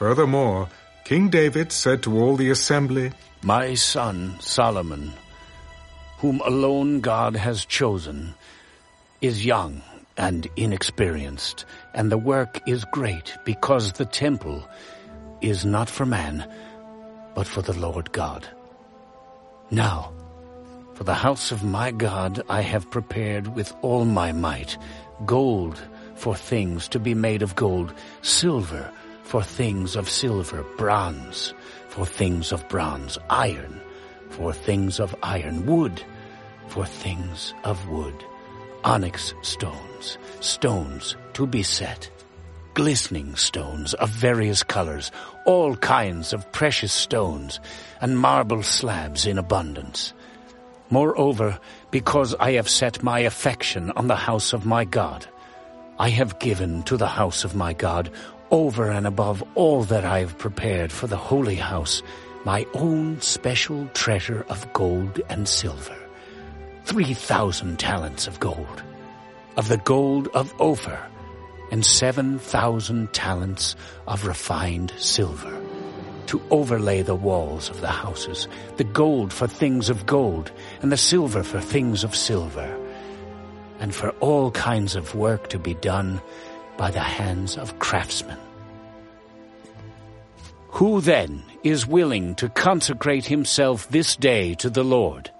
Furthermore, King David said to all the assembly, My son Solomon, whom alone God has chosen, is young and inexperienced, and the work is great because the temple is not for man, but for the Lord God. Now, for the house of my God I have prepared with all my might gold for things to be made of gold, silver for things of silver, bronze for things of bronze, iron for things of iron, wood for things of wood, onyx stones, stones to be set, glistening stones of various colors, all kinds of precious stones, and marble slabs in abundance. Moreover, because I have set my affection on the house of my God, I have given to the house of my God, over and above all that I have prepared for the holy house, my own special treasure of gold and silver, three thousand talents of gold, of the gold of Ophir, and seven thousand talents of refined silver, to overlay the walls of the houses, the gold for things of gold, and the silver for things of silver, and for all kinds of work to be done by the hands of craftsmen. Who then is willing to consecrate himself this day to the Lord?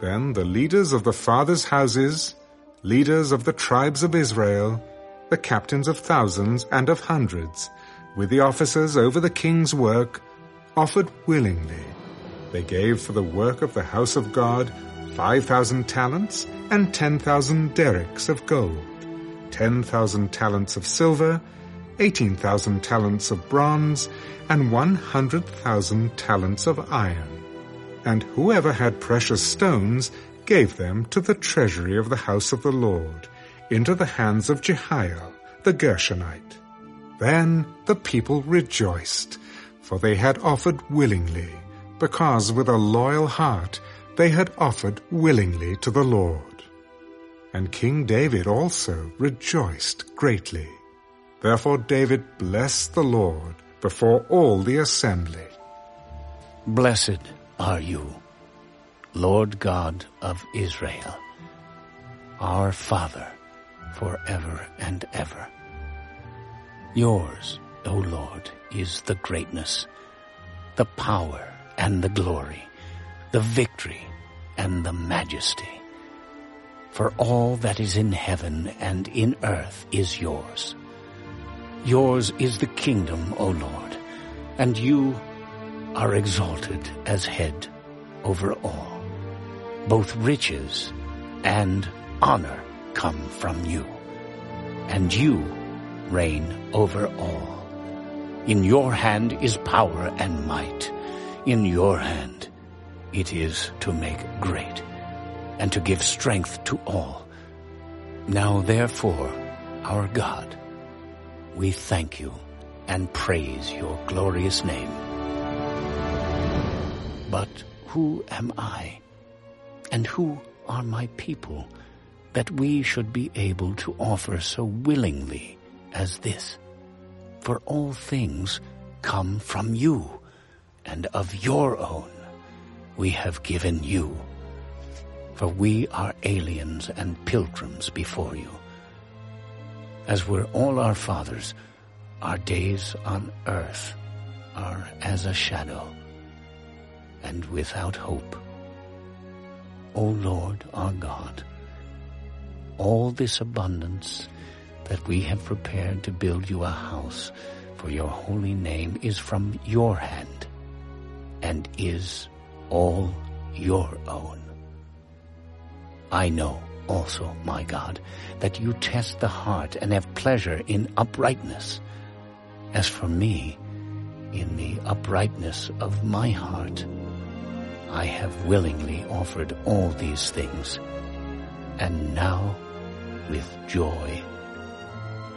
Then the leaders of the fathers' houses, leaders of the tribes of Israel, the captains of thousands and of hundreds, with the officers over the king's work, offered willingly. They gave for the work of the house of God five thousand talents and ten thousand darics of gold, ten thousand talents of silver, eighteen thousand talents of bronze, and one hundred thousand talents of iron. And whoever had precious stones gave them to the treasury of the house of the Lord, into the hands of Jehiel the Gershonite. Then the people rejoiced, for they had offered willingly, because with a loyal heart they had offered willingly to the Lord. And King David also rejoiced greatly. Therefore David blessed the Lord before all the assembly. Blessed are you, Lord God of Israel, our Father, forever and ever. Yours, O Lord, is the greatness, the power and the glory, the victory and the majesty. For all that is in heaven and in earth is yours. Yours is the kingdom, O Lord, and you are exalted as head over all. Both riches and honor come from you, and you reign over all. In your hand is power and might. In your hand it is to make great, and to give strength to all. Now therefore, our God, we thank you and praise your glorious name. But who am I, and who are my people, that we should be able to offer so willingly as this? For all things come from you, and of your own we have given you. For we are aliens and pilgrims before you. As were all our fathers, our days on earth are as a shadow and without hope. O Lord our God, all this abundance that we have prepared to build you a house for your holy name is from your hand and is all your own. I know also, my God, that you test the heart and have pleasure in uprightness. As for me, in the uprightness of my heart, I have willingly offered all these things, and now, with joy,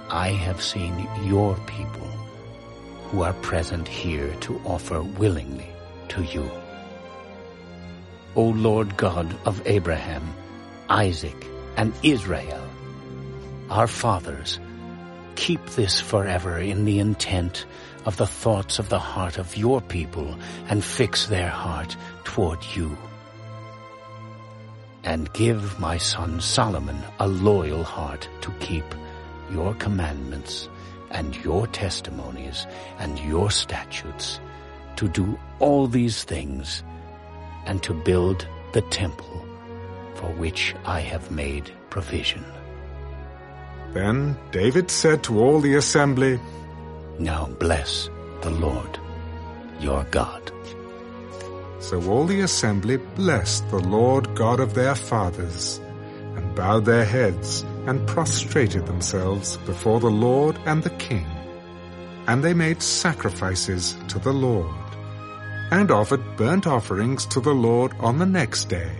I have seen your people who are present here to offer willingly to you. O Lord God of Abraham, Isaac, and Israel, our fathers, keep this forever in the intent of the thoughts of the heart of your people and fix their heart toward you. And give my son Solomon a loyal heart to keep your commandments and your testimonies and your statutes, to do all these things and to build the temple for which I have made provision. Then David said to all the assembly, Now bless the Lord your God. So all the assembly blessed the Lord God of their fathers, and bowed their heads, and prostrated themselves before the Lord and the king. And they made sacrifices to the Lord, and offered burnt offerings to the Lord on the next day,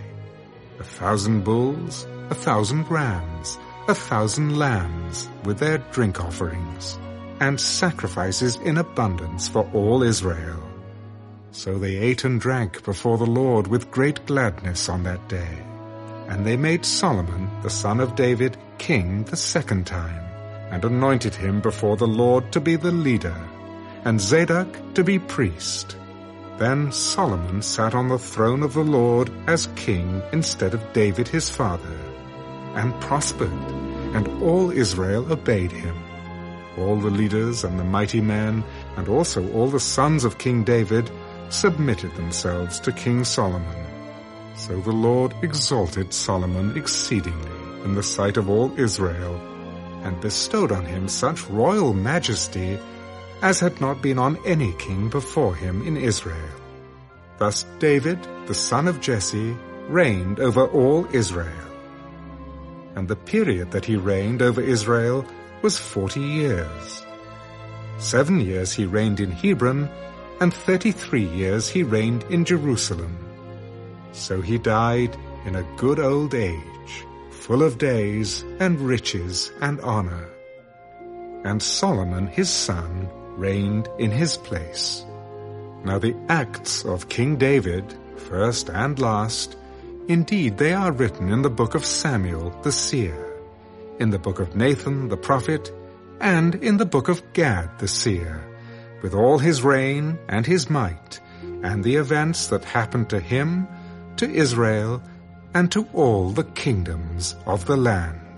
a thousand bulls, a thousand rams, a thousand lambs with their drink offerings, and sacrifices in abundance for all Israel. So they ate and drank before the Lord with great gladness on that day. And they made Solomon, the son of David, king the second time, and anointed him before the Lord to be the leader, and Zadok to be priest. Then Solomon sat on the throne of the Lord as king instead of David his father, and prospered, and all Israel obeyed him. All the leaders and the mighty men, and also all the sons of King David, submitted themselves to King Solomon. So the Lord exalted Solomon exceedingly in the sight of all Israel, and bestowed on him such royal majesty as had not been on any king before him in Israel. Thus David, the son of Jesse, reigned over all Israel. And the period that he reigned over Israel was forty years. Seven years he reigned in Hebron, and thirty-three years he reigned in Jerusalem. So he died in a good old age, full of days and riches and honor. And Solomon his son reigned in his place. Now the acts of King David, first and last, indeed they are written in the book of Samuel the seer, in the book of Nathan the prophet, and in the book of Gad the seer, with all his reign and his might, and the events that happened to him, to Israel, and to all the kingdoms of the land.